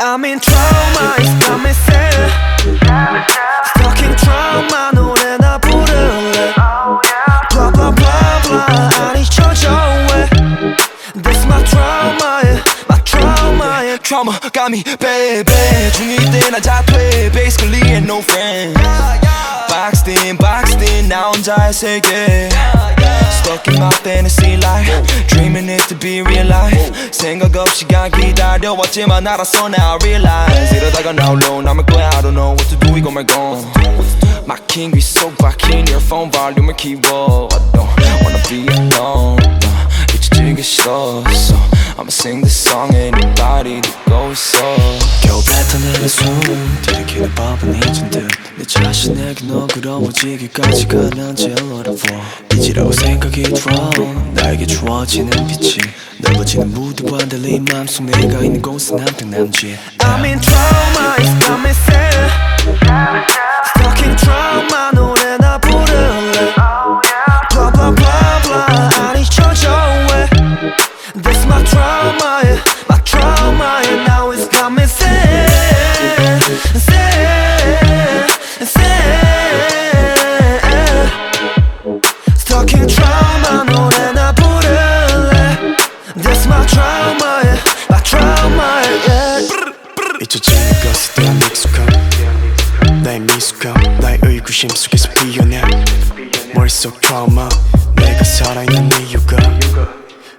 I'm in trauma, it's got me trauma, yeah Trauma got me, baby 중2 때나 자퇴 Basically ain't no friend Boxed in, boxed in, 나 혼자의 세계 Stuck in my fantasy life Dreaming it to be real life 생각 없이 가 기다려왔지만 알았어 now I realize 이러다가 now alone 남을 거야 I don't know what to do 이거 말고 막힌 귀 속 박힌 earphone 볼륨을 키워 I don't wanna be alone 잊혀지기 싫어 So I'ma sing this song anybody 듣고 있어 겨우 뱉어내는 숨 들이키는 법은 잊은 듯내 자신에게 너그러워지기까지가 난 제일 어려워 이지라고 생각이 들어 나에게 주어지는 빛이 넓어지는 무드와 달리 마음속 내가 있는 곳은 한평 남짓 I'm in trauma, it's got me sad Stuck in trauma, 미숙함 나의 의구심 속에서 피어나 머릿속 트라우마 내가 살아있는 이유가?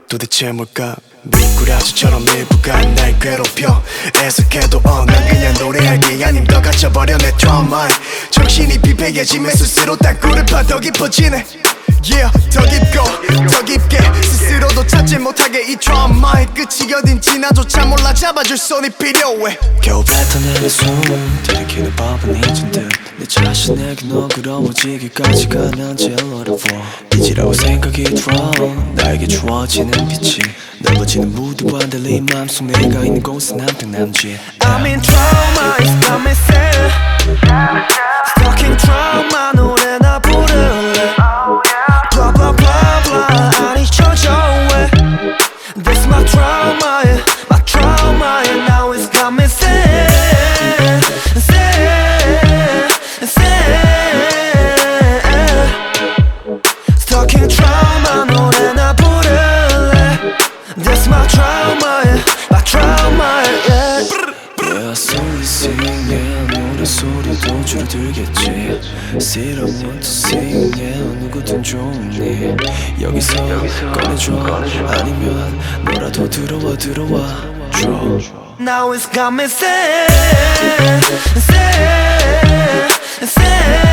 도대체 뭘까? 미꾸라지처럼 일부가 날 괴롭혀. 애석해도 어난 그냥 노래하기 아님. 더 갇혀버려 내 트라우마에. 정신이 비폐해지면 스스로 땅굴을 파더 깊어지네. Yeah, 더 깊고 더 깊게 도 찾지 못하게 이 트라우마의 끝이 어딘 지 나조차 몰라 잡아줄 손이 필요해. 겨우 뱉어내는 숨 들이키는 법은 잊은 듯내 자신에게 너그러워지기까지가 난 제일 어려워. 이지라고 생각이 들어. 나에게 주어지는 빛이 넓어지는 무드와 달리 마음속 내가 있는 곳은 한평 남짓 I'm in trauma, it's me sad Stuck in sing, yeah 노래 소리도 줄어들겠지 Sit I want to sing, yeah 누구든 좋으니 여기서 꺼내줘 아니면 너라도 들어와 들어와 줘 Now it's got me sad, sad, sad